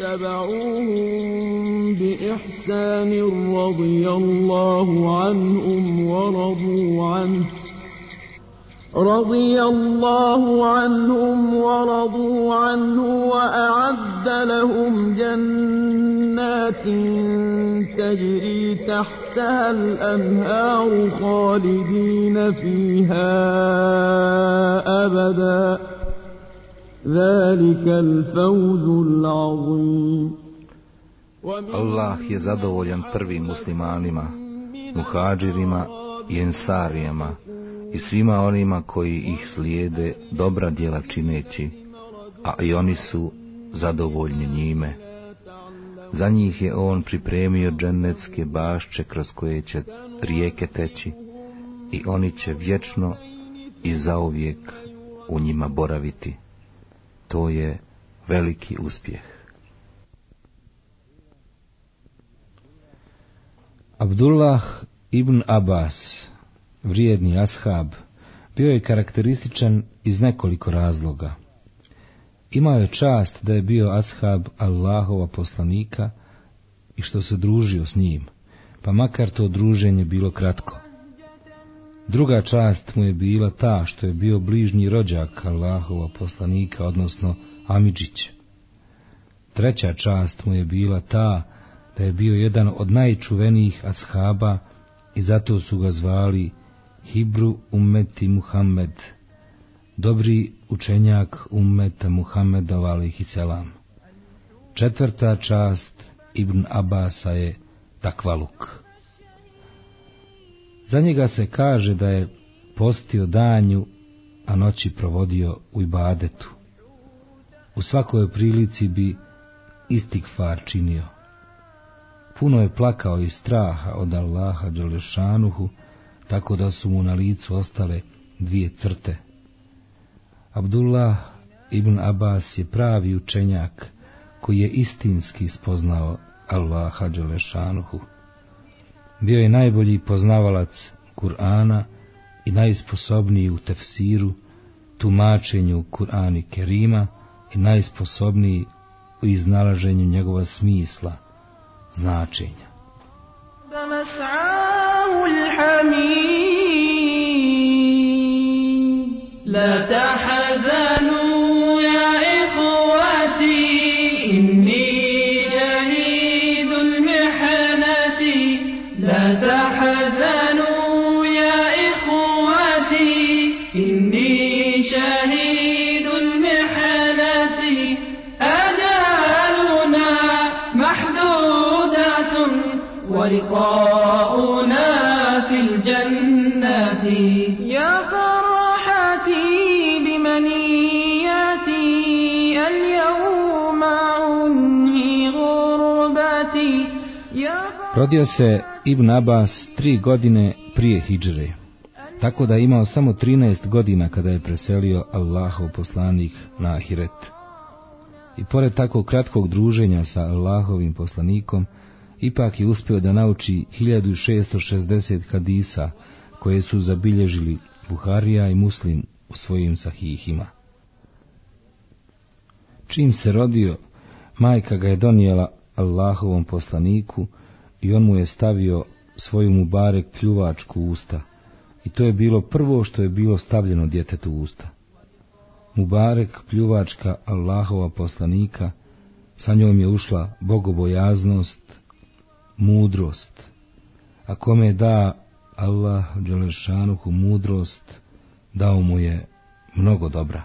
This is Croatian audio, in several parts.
اتبعوهم بإحسان رضي الله عنهم ورضوا عنه رضي الله عنهم ورضوا عنه وأعد لهم جنات تجري تحتها الأنهار خالدين فيها أبدا ذلك الفوز العظيم Allah je zadovoljan prvim muslimanima, muhađirima i ensarijama i svima onima koji ih slijede dobra djela čineći, a i oni su zadovoljni njime. Za njih je on pripremio dženecke bašče kroz koje će rijeke teći i oni će vječno i zauvijek u njima boraviti. To je veliki uspjeh. Abdullah ibn Abbas, vrijedni ashab, bio je karakterističan iz nekoliko razloga. Imao je čast da je bio ashab Allahova poslanika i što se družio s njim, pa makar to druženje bilo kratko. Druga čast mu je bila ta što je bio bližnji rođak Allahova poslanika, odnosno Amidžić. Treća čast mu je bila ta da je bio jedan od najčuvenijih ashaba i zato su ga zvali Hibru ummeti Muhammed, dobri učenjak ummeta Muhammedova alihi selam. Četvrta čast Ibn Abasa je takvaluk. Za njega se kaže da je postio danju, a noći provodio u ibadetu. U svakoj prilici bi istikfar činio. Puno je plakao iz straha od Allaha Đelešanuhu, tako da su mu na licu ostale dvije crte. Abdullah ibn Abbas je pravi učenjak koji je istinski spoznao Allaha Đelešanuhu. Bio je najbolji poznavalac Kur'ana i najsposobniji u tefsiru, tumačenju Kur'ani Kerima i najsposobniji u iznalaženju njegova smisla, značenja. لا ولقاؤنا في الجنة يا فرحتي بمنياتي اليوم أنهي غربتي يا Rodio se Ibn Abbas tri godine prije hijdžre, tako da je imao samo 13 godina kada je preselio Allahov poslanik na Ahiret. I pored tako kratkog druženja sa Allahovim poslanikom, ipak je uspio da nauči 1660 hadisa koje su zabilježili Buharija i Muslim u svojim sahihima. Čim se rodio, majka ga je donijela Allahovom poslaniku i on mu je stavio svoju mubarek pljuvačku usta. I to je bilo prvo što je bilo stavljeno djetetu usta. Mubarek pljuvačka Allahova poslanika, sa njom je ušla bogobojaznost, mudrost. A kome da Allah Đelešanuhu mudrost, dao mu je mnogo dobra.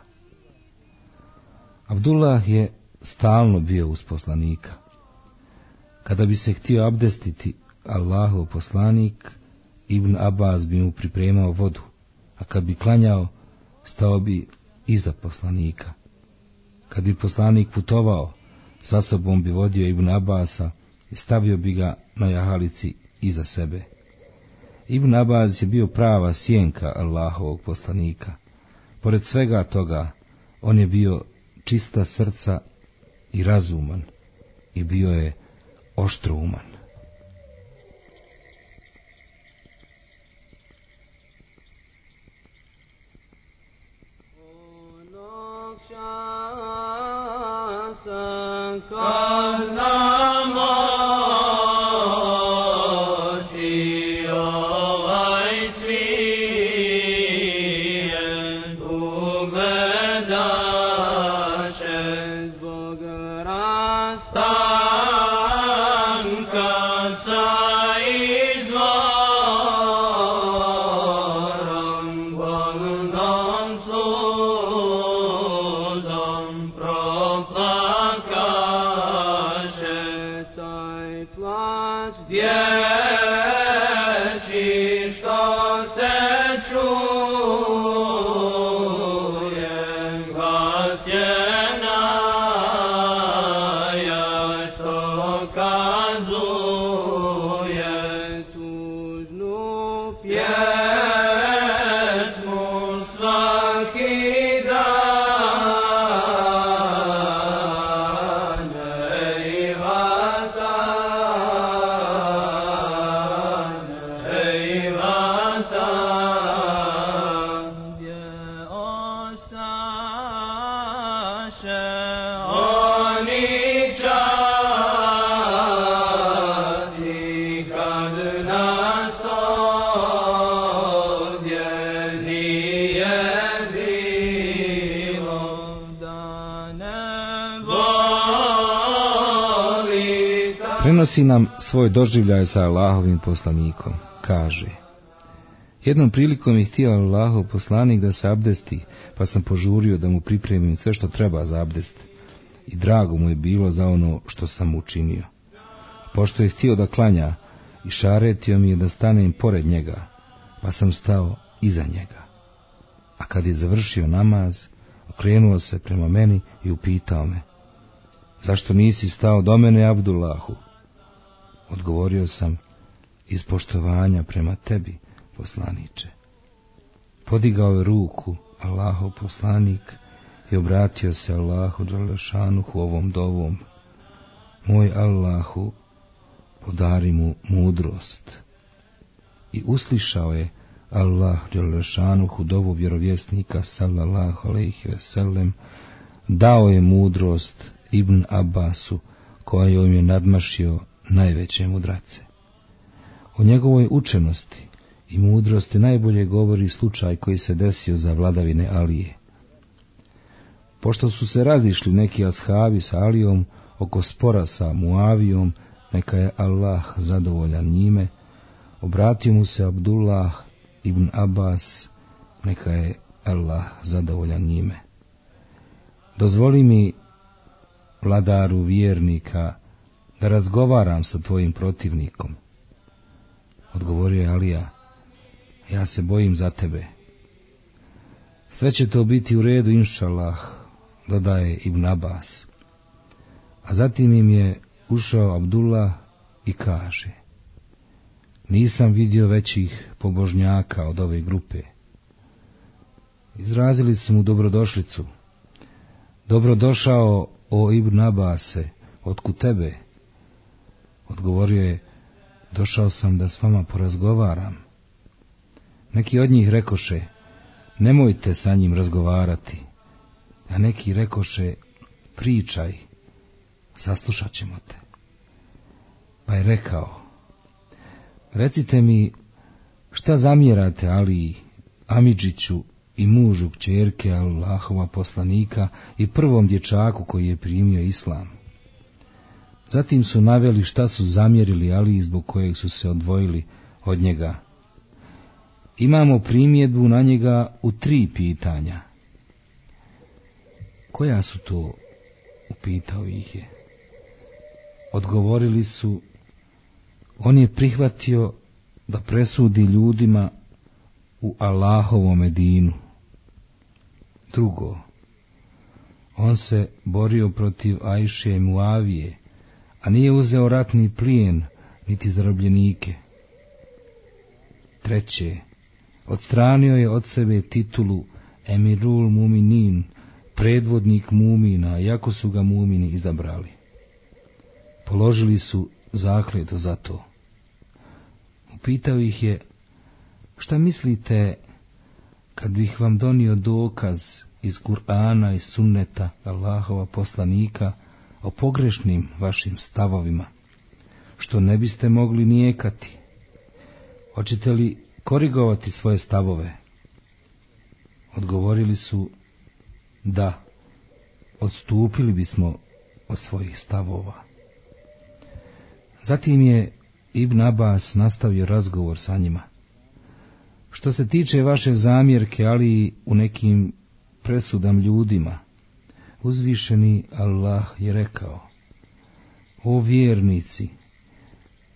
Abdullah je stalno bio uz poslanika. Kada bi se htio abdestiti Allahov poslanik, Ibn Abbas bi mu pripremao vodu, a kad bi klanjao, stao bi iza poslanika. Kad bi poslanik putovao, sa sobom bi vodio Ibn Abasa i stavio bi ga na jahalici iza sebe. Ibn Abbas je bio prava sjenka Allahovog poslanika. Pored svega toga, on je bio čista srca i razuman i bio je oštrouman. Prenosi svoj doživljaj sa Allahovim poslanikom. Kaže, jednom prilikom je htio Allahov poslanik da se abdesti, pa sam požurio da mu pripremim sve što treba za abdest. I drago mu je bilo za ono što sam učinio. Pošto je htio da klanja, i šaretio mi je da stanem pored njega, pa sam stao iza njega. A kad je završio namaz, okrenuo se prema meni i upitao me, zašto nisi stao do mene, Abdullahu? Odgovorio sam, iz poštovanja prema tebi, poslaniče. Podigao je ruku, Allahov poslanik, i obratio se Allahu Đalešanuhu ovom dovom. Moj Allahu, podari mu mudrost. I uslišao je Allah Đalešanuhu dovu vjerovjesnika sallallahu alaihi sellem, dao je mudrost Ibn Abbasu, kojom je nadmašio najveće mudrace. O njegovoj učenosti i mudrosti najbolje govori slučaj koji se desio za vladavine Alije. Pošto su se razišli neki ashabi sa Alijom oko spora sa Muavijom, neka je Allah zadovoljan njime, obratio mu se Abdullah ibn Abbas, neka je Allah zadovoljan njime. Dozvoli mi, vladaru vjernika, da razgovaram sa tvojim protivnikom. Odgovorio je Alija, ja se bojim za tebe. Sve će to biti u redu, inšalah, dodaje Ibn Abbas. A zatim im je ušao Abdullah i kaže, nisam vidio većih pobožnjaka od ove grupe. Izrazili su mu dobrodošlicu. Dobrodošao, o Ibn Abase, otku tebe? Odgovorio je, došao sam da s vama porazgovaram. Neki od njih rekoše, nemojte sa njim razgovarati, a neki rekoše, pričaj, saslušat ćemo te. Pa je rekao, recite mi, šta zamjerate Ali, Amidžiću i mužu kćerke Allahova poslanika i prvom dječaku koji je primio islam? Zatim su naveli šta su zamjerili Ali zbog kojeg su se odvojili od njega. Imamo primjedbu na njega u tri pitanja. Koja su to? Upitao ih je. Odgovorili su, on je prihvatio da presudi ljudima u Allahovom edinu. Drugo, on se borio protiv Ajše i Muavije, a nije uzeo ratni plijen, niti zarobljenike. Treće, odstranio je od sebe titulu Emirul Muminin, predvodnik mumina, jako su ga mumini izabrali. Položili su zakleto za to. Upitao ih je, šta mislite kad bih vam donio dokaz iz Kur'ana i sunneta Allahova poslanika, o pogrešnim vašim stavovima, što ne biste mogli nijekati. Hoćete li korigovati svoje stavove? Odgovorili su da, odstupili bismo od svojih stavova. Zatim je Ibn Abbas nastavio razgovor sa njima. Što se tiče vaše zamjerke, ali u nekim presudam ljudima, uzvišeni Allah je rekao, o vjernici,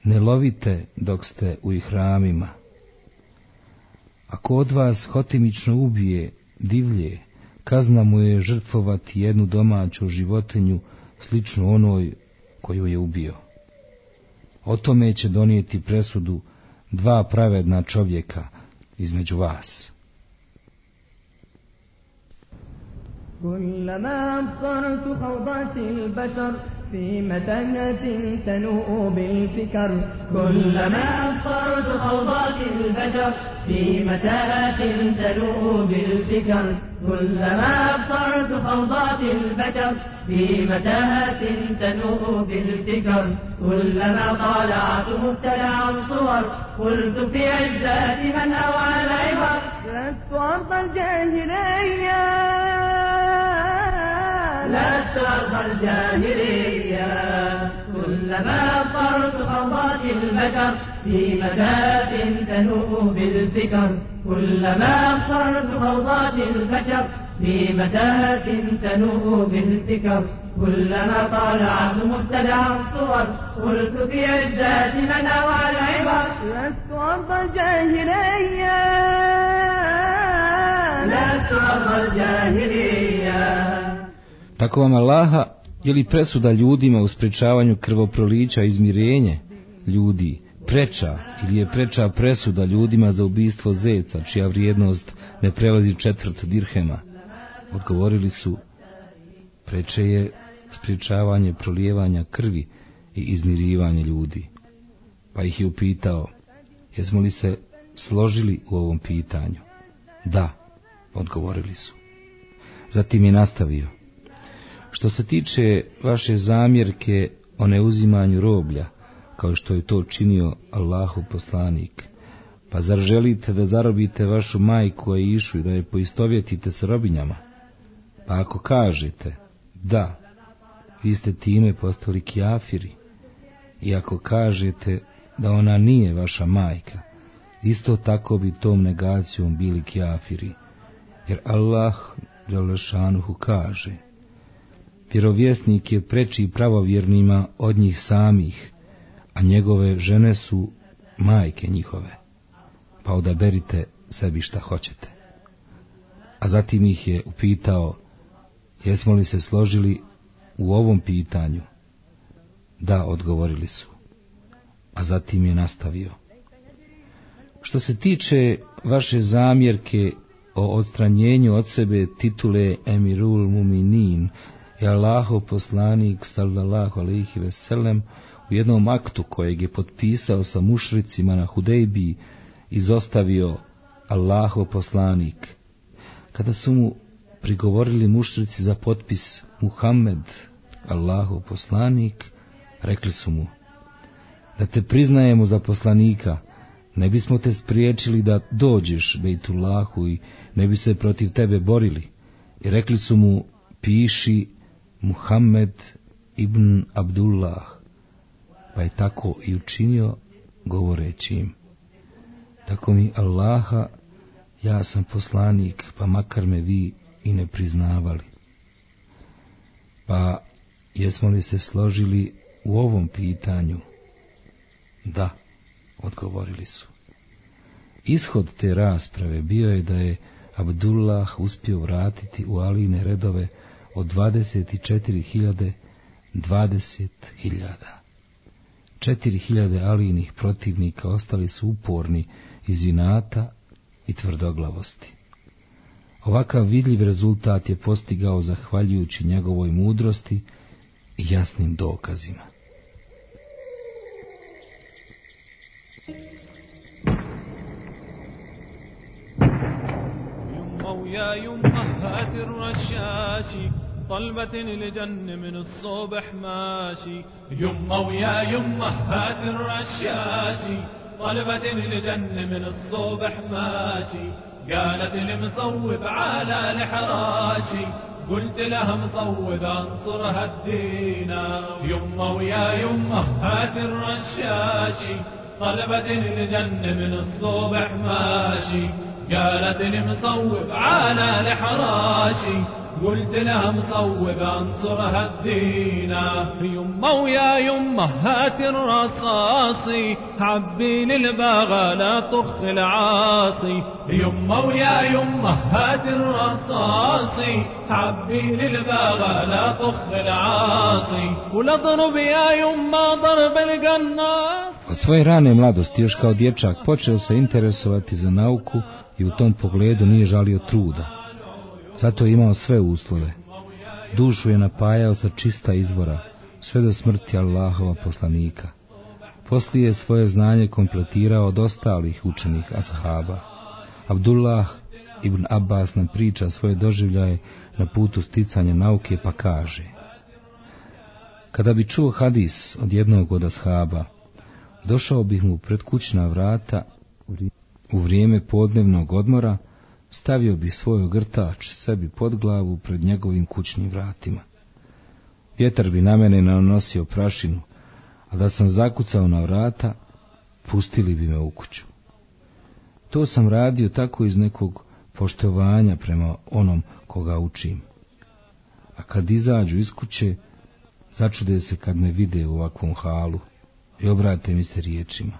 ne lovite dok ste u ihramima. Ako od vas hotimično ubije divlje, kazna mu je žrtvovati jednu domaću životinju sličnu onoj koju je ubio. O tome će donijeti presudu dva pravedna čovjeka između vas. كلما أبصرت خوضات البشر في متانة تنوء بالفكر. كلما أبصرت خوضات البشر في متاهات تنوء بالفكر. كلما أبصرت خوضات البشر في متاهات تنوء بالفكر. كلما طالعت مبتلعا صور. قلت في عزات من أوعى العبر. لست أرض الجاهلية على الثغر الجاهلية. كلما طرت غضات البشر في متاة تنوء بالفكر كلما صرت غضات البشر في متاهة تنوء بالفكر كلما طالعت مبتدع الصور. قلت في عزات من اوعى العبر. لست ارض الجاهلية. لست ارض الجاهلية. Tako vam Allaha je li presuda ljudima u sprečavanju krvoprolića izmirenje ljudi preča ili je preča presuda ljudima za ubistvo zeca čija vrijednost ne prelazi četvrt dirhema odgovorili su preče je spriječavanje prolijevanja krvi i izmirivanje ljudi. Pa ih je upitao, jesmo li se složili u ovom pitanju? Da, odgovorili su. Zatim je nastavio. Što se tiče vaše zamjerke o neuzimanju roblja, kao što je to činio Allahu poslanik, pa zar želite da zarobite vašu majku i išu i da je poistovjetite s robinjama? Pa ako kažete, da, vi ste time postali kjafiri, i ako kažete da ona nije vaša majka, isto tako bi tom negacijom bili kjafiri, jer Allah Đalešanuhu kaže, vjerovjesnik je preči pravovjernima od njih samih, a njegove žene su majke njihove, pa odaberite sebi šta hoćete. A zatim ih je upitao, jesmo li se složili u ovom pitanju? Da, odgovorili su. A zatim je nastavio. Što se tiče vaše zamjerke o odstranjenju od sebe titule Emirul Muminin i Allahu poslanik sallallahu alaihi veselem u jednom aktu kojeg je potpisao sa mušricima na Hudejbiji izostavio Allahu poslanik. Kada su mu prigovorili mušrici za potpis Muhammed, Allahu poslanik, rekli su mu, da te priznajemo za poslanika, ne bismo te spriječili da dođeš Bejtullahu i ne bi se protiv tebe borili. I rekli su mu, piši Muhammed ibn Abdullah, pa je tako i učinio govoreći im. Tako mi Allaha, ja sam poslanik, pa makar me vi i ne priznavali. Pa jesmo li se složili u ovom pitanju? Da, odgovorili su. Ishod te rasprave bio je da je Abdullah uspio vratiti u Aline redove od 24.000 20.000. 4.000 Alinih protivnika ostali su uporni iz inata i tvrdoglavosti. Ovakav vidljiv rezultat je postigao zahvaljujući njegovoj mudrosti i jasnim dokazima. يا يمه هات الرشاش طلبة لجن من الصبح ماشي يمه ويا يمه هات الرشاشي طلبة لجن من الصبح ماشي قالت المصوب على الحراشي قلت لها مصوب انصرها الدينا يمه ويا يمه هات الرشاشي طلبت الجن من الصبح ماشي قالت لي مصوب على الحراشي قلت لها مصوب انصرها الدينا يمه ويا يمه هات الرصاصي عبي للباغى لا طخ العاصي. يمه ويا يمه هات الرصاصي عبي للباغى لا طخ العاصي. ولضرب يا يمه ضرب القناص. Svoje rane mladosti još kao dječak počeo se interesovati za nauku i u tom pogledu nije žalio truda. Zato je imao sve uslove. Dušu je napajao sa čista izvora, sve do smrti Allahova poslanika. Poslije je svoje znanje kompletirao od ostalih učenih ashaba. Abdullah ibn Abbas nam priča svoje doživljaje na putu sticanja nauke pa kaže Kada bi čuo hadis od jednog od ashaba, došao bih mu pred kućna vrata u vrijeme podnevnog odmora, stavio bih svoj ogrtač sebi pod glavu pred njegovim kućnim vratima. Vjetar bi na mene nanosio prašinu, a da sam zakucao na vrata, pustili bi me u kuću. To sam radio tako iz nekog poštovanja prema onom koga učim. A kad izađu iz kuće, začude se kad me vide u ovakvom halu i obrate mi se riječima.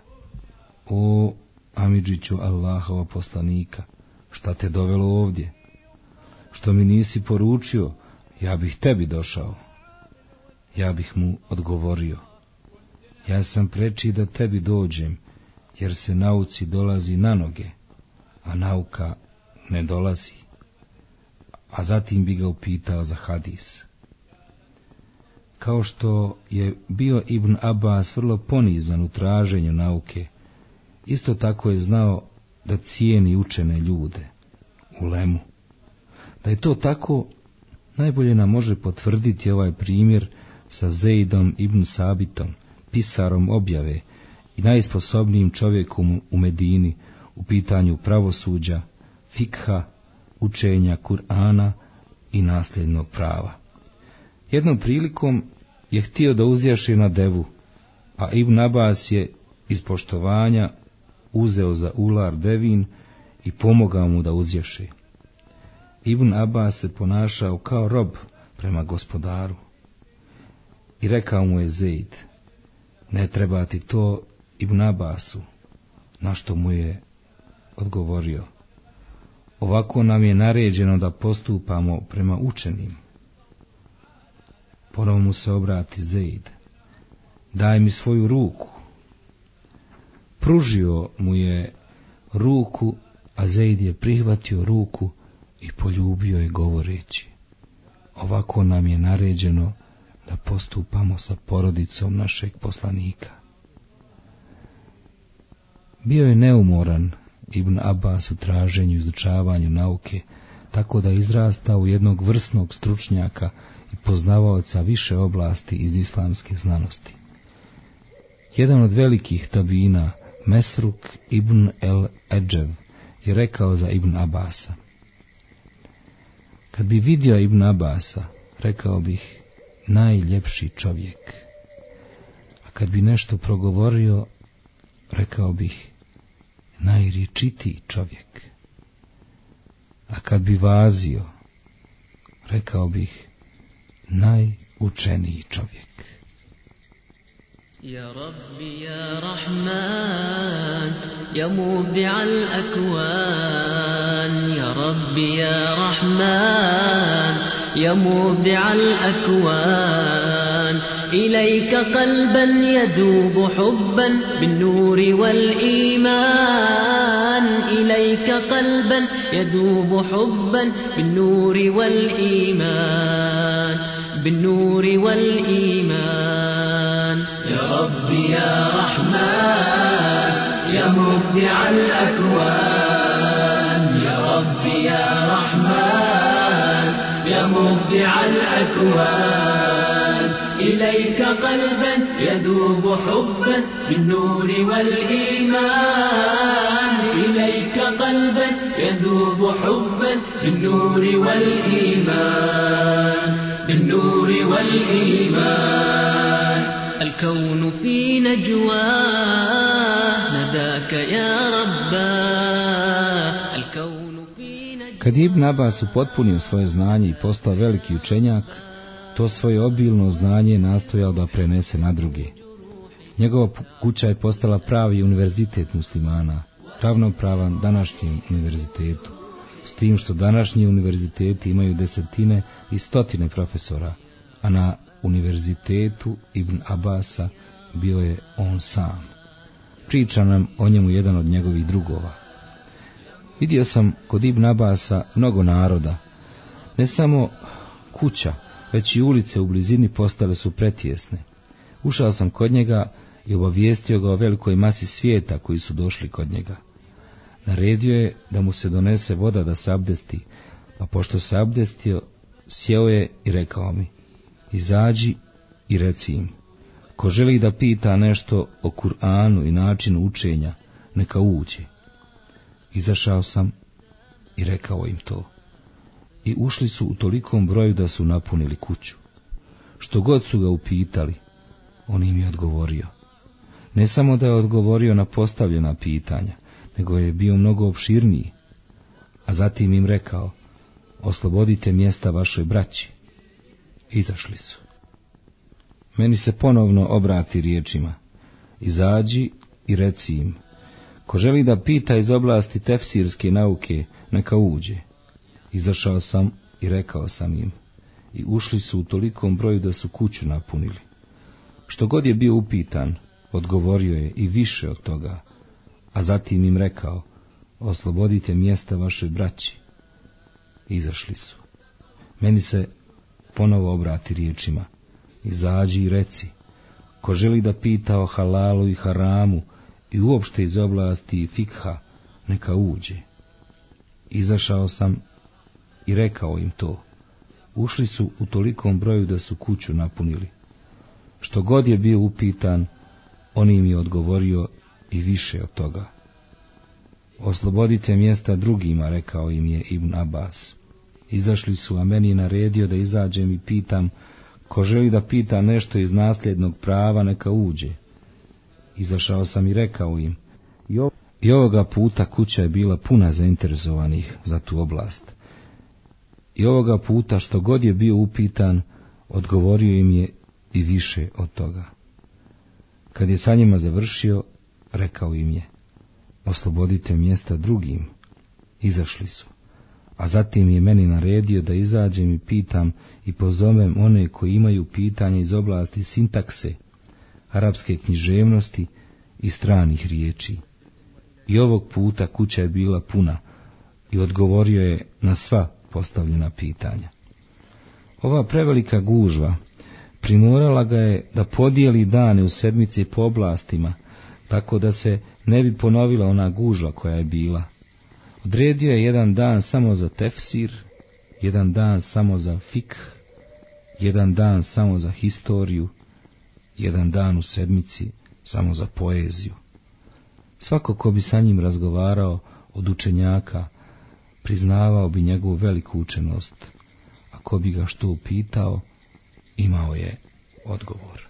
O, Amidžiću Allahova poslanika, šta te dovelo ovdje? Što mi nisi poručio, ja bih tebi došao. Ja bih mu odgovorio. Ja sam preči da tebi dođem, jer se nauci dolazi na noge, a nauka ne dolazi. A zatim bi ga upitao za hadis. Kao što je bio Ibn Abbas vrlo ponizan u traženju nauke, isto tako je znao da cijeni učene ljude, u lemu. Da je to tako, najbolje nam može potvrditi ovaj primjer sa Zeidom ibn Sabitom, pisarom objave i najsposobnijim čovjekom u Medini u pitanju pravosuđa, fikha, učenja Kur'ana i nasljednog prava. Jednom prilikom je htio da uzjaši na devu, a Ibn Abbas je iz poštovanja uzeo za ular devin i pomogao mu da uzješi. Ibn Abbas se ponašao kao rob prema gospodaru. I rekao mu je Zeid, ne treba ti to Ibn Abbasu, na što mu je odgovorio. Ovako nam je naređeno da postupamo prema učenim. Ponovo mu se obrati Zeid. Daj mi svoju ruku. Pružio mu je ruku, a Zeid je prihvatio ruku i poljubio je govoreći. Ovako nam je naređeno da postupamo sa porodicom našeg poslanika. Bio je neumoran Ibn Abbas u traženju i izučavanju nauke, tako da izrasta u jednog vrsnog stručnjaka i poznavaoca više oblasti iz islamske znanosti. Jedan od velikih tabina, Mesruk ibn el Eđev, je rekao za Ibn Abasa. Kad bi vidio Ibn Abasa, rekao bih, najljepši čovjek. A kad bi nešto progovorio, rekao bih, najriječitiji čovjek. A kad bi vazio, rekao bih, najučeniji čovjek. يا رب يا رحمن يا مبدع الأكوان. يا رب يا رحمن يا مبدع الأكوان. إليك قلبا يذوب حبا بالنور والإيمان. إليك قلبا يذوب حبا بالنور والإيمان. بالنور والإيمان. يا رب يا رحمن يا مبدع الأكوان. يا رب يا رحمن يا مبدع الأكوان. إليك قلبا يذوب حبا بالنور والإيمان. إليك قلبا يذوب حبا بالنور والإيمان. بالنور والإيمان. الكون في نجواه نداك يا رباه الكون في نجواه Kad je Ibn Abbas upotpunio svoje znanje i postao veliki učenjak, to svoje obilno znanje je nastojao da prenese na druge. Njegova kuća je postala pravi univerzitet muslimana, ravnopravan današnjem univerzitetu, s tim što današnji univerziteti imaju desetine i stotine profesora, a na univerzitetu Ibn Abasa bio je on sam. Priča nam o njemu jedan od njegovih drugova. Vidio sam kod Ibn Abasa mnogo naroda, ne samo kuća, već i ulice u blizini postale su pretjesne. Ušao sam kod njega i obavijestio ga o velikoj masi svijeta koji su došli kod njega. Naredio je da mu se donese voda da se abdesti, pa pošto se abdestio, sjeo je i rekao mi, izađi i reci im, ko želi da pita nešto o Kur'anu i načinu učenja, neka uđe. Izašao sam i rekao im to. I ušli su u tolikom broju da su napunili kuću. Što god su ga upitali, on im je odgovorio. Ne samo da je odgovorio na postavljena pitanja, nego je bio mnogo opširniji. A zatim im rekao, oslobodite mjesta vašoj braći. Izašli su. Meni se ponovno obrati riječima. Izađi i reci im, ko želi da pita iz oblasti tefsirske nauke, neka uđe. Izašao sam i rekao sam im, i ušli su u tolikom broju da su kuću napunili. Što god je bio upitan, odgovorio je i više od toga, a zatim im rekao, oslobodite mjesta vašoj braći. Izašli su. Meni se ponovo obrati riječima, izađi i reci, ko želi da pita o halalu i haramu i uopšte iz oblasti fikha, neka uđe. Izašao sam i rekao im to. Ušli su u tolikom broju da su kuću napunili. Što god je bio upitan, on im je odgovorio i više od toga. Oslobodite mjesta drugima, rekao im je Ibn Abbas. Izašli su, a meni naredio da izađem i pitam, ko želi da pita nešto iz nasljednog prava, neka uđe. Izašao sam i rekao im, i ovoga puta kuća je bila puna zainteresovanih za tu oblast. I ovoga puta što god je bio upitan, odgovorio im je i više od toga. Kad je sa njima završio, rekao im je, oslobodite mjesta drugim. Izašli su. A zatim je meni naredio da izađem i pitam i pozovem one koji imaju pitanje iz oblasti sintakse, arapske književnosti i stranih riječi. I ovog puta kuća je bila puna i odgovorio je na sva postavljena pitanja. Ova prevelika gužva primorala ga je da podijeli dane u sedmici po oblastima, tako da se ne bi ponovila ona gužva koja je bila. Odredio je jedan dan samo za tefsir, jedan dan samo za fik, jedan dan samo za historiju, jedan dan u sedmici samo za poeziju. Svako ko bi sa njim razgovarao od učenjaka, priznavao bi njegovu veliku učenost, a ko bi ga što upitao, imao je odgovor.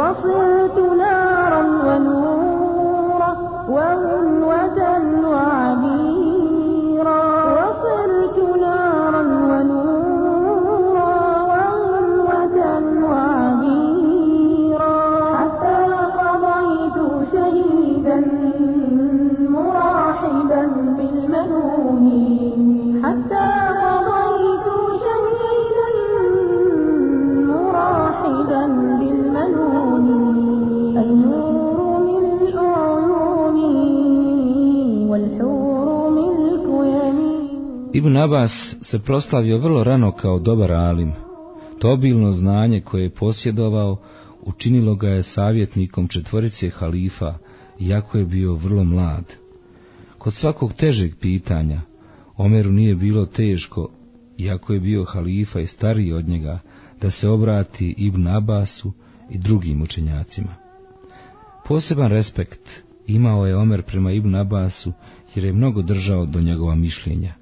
وصرت Abbas se proslavio vrlo rano kao dobar alim. To obilno znanje koje je posjedovao učinilo ga je savjetnikom četvorice halifa, iako je bio vrlo mlad. Kod svakog težeg pitanja, Omeru nije bilo teško, iako je bio halifa i stariji od njega, da se obrati Ibn Abbasu i drugim učenjacima. Poseban respekt imao je Omer prema Ibn Abbasu, jer je mnogo držao do njegova mišljenja.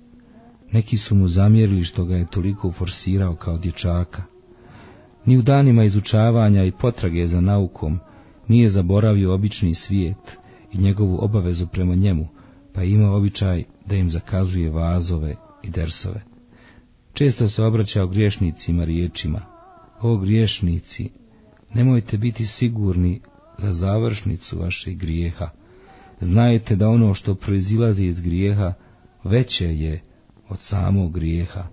Neki su mu zamjerili što ga je toliko forsirao kao dječaka. Ni u danima izučavanja i potrage za naukom nije zaboravio obični svijet i njegovu obavezu prema njemu, pa ima običaj da im zakazuje vazove i dersove. Često se obraćao griješnicima riječima, o griješnici, nemojte biti sigurni za završnicu vašeg grijeha. Znajte da ono što proizilazi iz grijeha veće je od samog grijeha.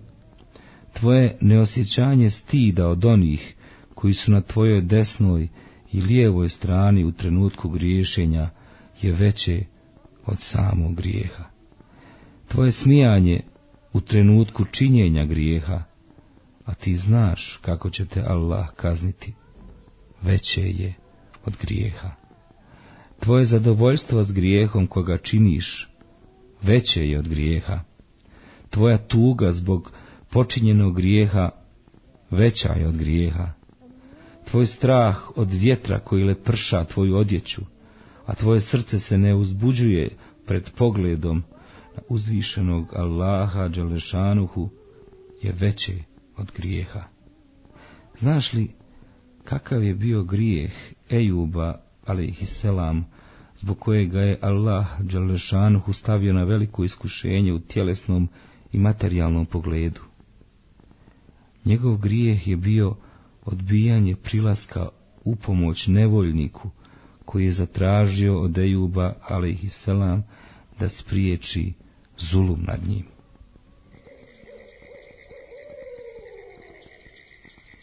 Tvoje neosjećanje stida od onih koji su na tvojoj desnoj i lijevoj strani u trenutku griješenja je veće od samog grijeha. Tvoje smijanje u trenutku činjenja grijeha, a ti znaš kako će te Allah kazniti, veće je od grijeha. Tvoje zadovoljstvo s grijehom koga činiš, veće je od grijeha. Tvoja tuga zbog počinjenog grijeha, veća je od grijeha. Tvoj strah od vjetra koji leprša tvoju odjeću, a tvoje srce se ne uzbuđuje pred pogledom uzvišenog Allaha Đalešanuhu, je veće od grijeha. Znaš li kakav je bio grijeh Ejuba, selam, zbog kojega je Allah Đalešanuhu stavio na veliko iskušenje u tjelesnom i materijalnom pogledu? Njegov grijeh je bio odbijanje prilaska u pomoć nevoljniku, koji je zatražio od Ejuba, selam, da spriječi zulum nad njim.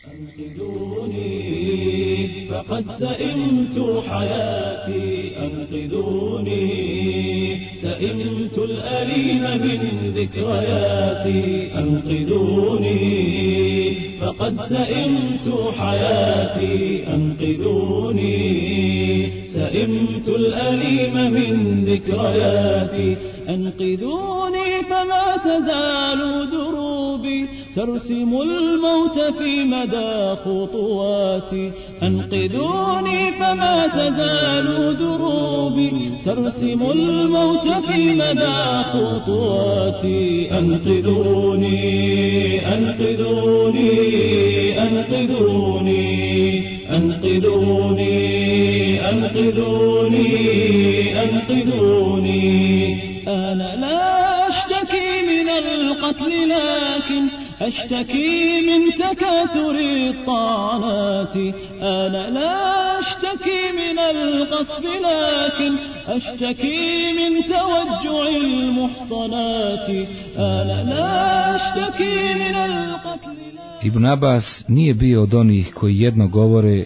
أنقذوني فقد سئمت حياتي أنقذوني سئمت الأليم من ذكرياتي أنقذوني فقد سئمت حياتي أنقذوني سئمت الأليم من ذكرياتي أنقذوني فما تزال ترسم الموت في مدى خطواتي. أنقذوني فما تزال دروبي ترسم الموت في مدى خطواتي. أنقذوني أنقذوني أنقذوني أنقذوني أنقذوني أنقذوني. أنا لا أشتكي من تكاثر الطعنات أنا لا أشتكي من القصف لكن أشتكي من توجع المحصنات أنا لا أشتكي من القتل Ibn Abbas nije bio od onih koji jedno govore,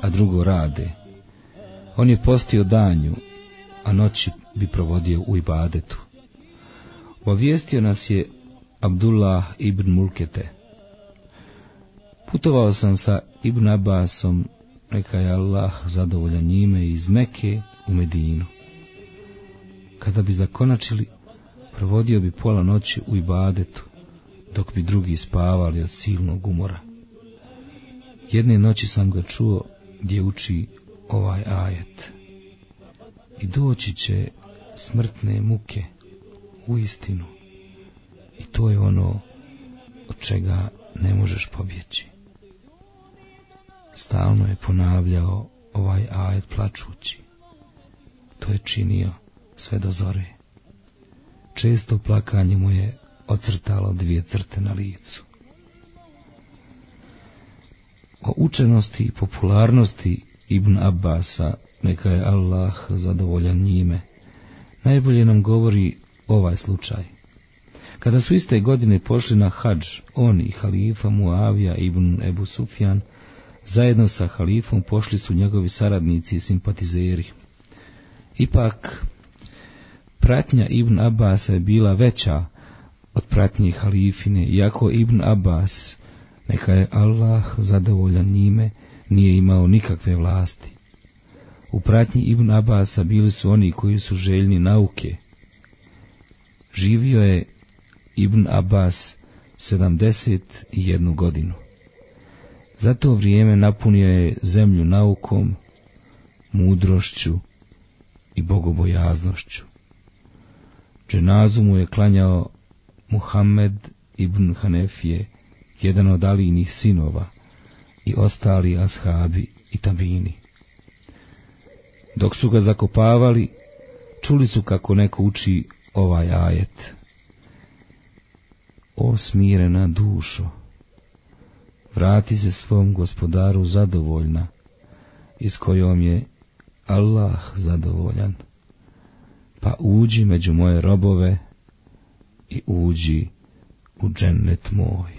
a drugo rade. On je postio danju, a noći bi provodio u ibadetu. Obavijestio nas je Abdullah ibn Mulkete. Putovao sam sa Ibn Abbasom, neka je Allah zadovoljan njime, iz Meke u Medinu. Kada bi zakonačili, provodio bi pola noći u ibadetu, dok bi drugi spavali od silnog umora. Jedne noći sam ga čuo gdje uči ovaj ajet. I doći će smrtne muke u istinu i to je ono od čega ne možeš pobjeći. Stalno je ponavljao ovaj ajet plačući. To je činio sve do zore. Često plakanje mu je ocrtalo dvije crte na licu. O učenosti i popularnosti Ibn Abbasa, neka je Allah zadovoljan njime, najbolje nam govori ovaj slučaj. Kada su iste godine pošli na hađ, on i halifa Muavija ibn Ebu Sufjan, zajedno sa halifom pošli su njegovi saradnici i simpatizeri. Ipak, pratnja Ibn Abbas je bila veća od pratnje halifine, iako Ibn Abbas, neka je Allah zadovoljan njime, nije imao nikakve vlasti. U pratnji Ibn Abasa bili su oni koji su željni nauke. Živio je Ibn Abbas sedamdeset i jednu godinu. Za to vrijeme napunio je zemlju naukom, mudrošću i bogobojaznošću. Dženazu mu je klanjao Muhammed ibn Hanefije, jedan od Alijinih sinova, i ostali ashabi i tabini. Dok su ga zakopavali, čuli su kako neko uči ovaj ajet. O smirena dušo, vrati se svom gospodaru zadovoljna, i s kojom je Allah zadovoljan. Pa uđi među moje robove i uđi u džennet moj.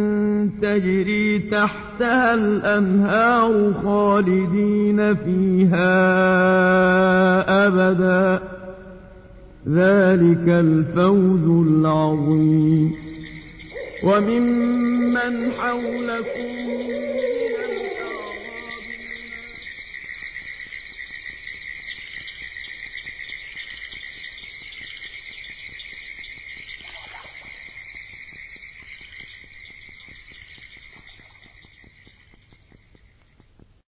تجري تحتها الأنهار خالدين فيها أبدا. ذلك الفوز العظيم. وممن حولكم